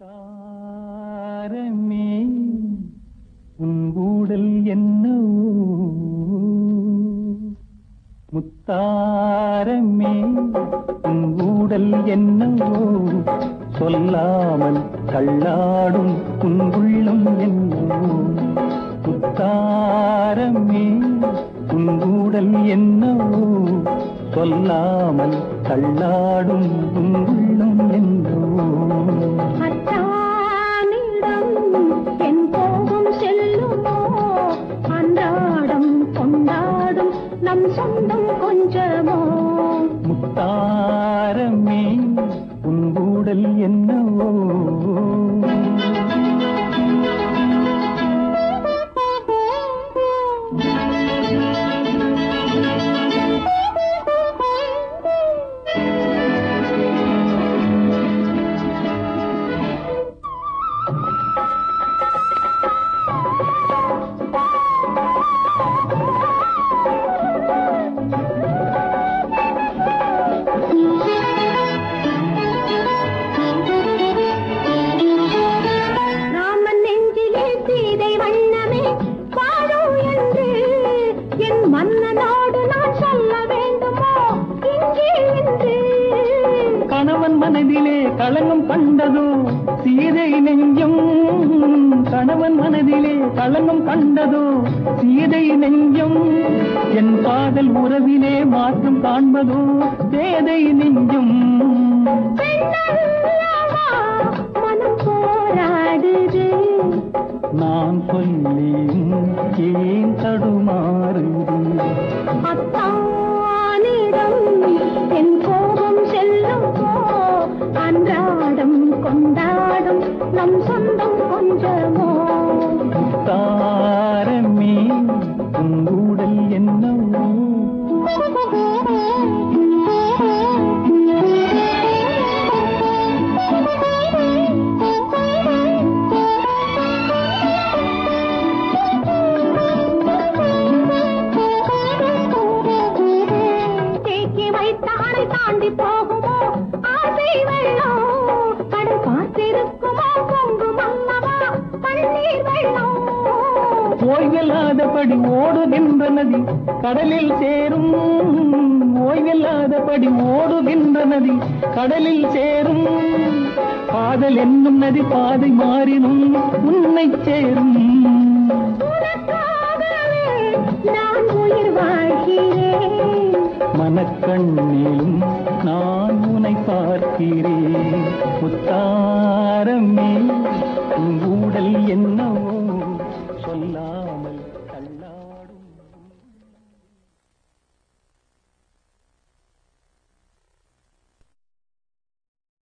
தாரமே உன்கூடல் ஊடல் என்னவோ முத்தாரமே உன்கூடல் என்னவோ சொல்லாமல் கள்ளாடும் உன் என்னவோ முத்தாரமே உன்கூடல் என்னவோ சொல்லாமல் கள்ளாடும் உன் என்னவோ நம் சொந்தம் கொஞ்சமோ? முத்தாரமே உன் ஊடல் என்ன மனதிலே களங்கம் கண்டதோ? சீதை நெஞ்சம் கணவன் மனதிலே களங்கம் கண்டதோ? சீதை நெஞ்சம் என் காதல் உறவிலே மாற்றம் காண்பதோ? சேதை நெஞ்சம் நான் சொல்லியும் ஏன் தடுமாறுது? அத்தானிடம் நம் சொந்தம் கொஞ்சமோ? தாரமே உன் ஊடல் என்னவோ? தாண்டி போகுமோ? ஆசை வெள்ளம் கடல் பார்த்திருக்குமோ ஓய்வில்லாதபடி ஓடுகின்ற நதி கடலில் சேரும். ஓய்வில்லாதபடி ஓடுகின்ற நதி கடலில் சேரும். காதல் என்னும் நதி பாதை மாறினும் உன்னை சேரும். மனக்கண்ணிலும் நான் உன்னை பார்க்கிறேன்.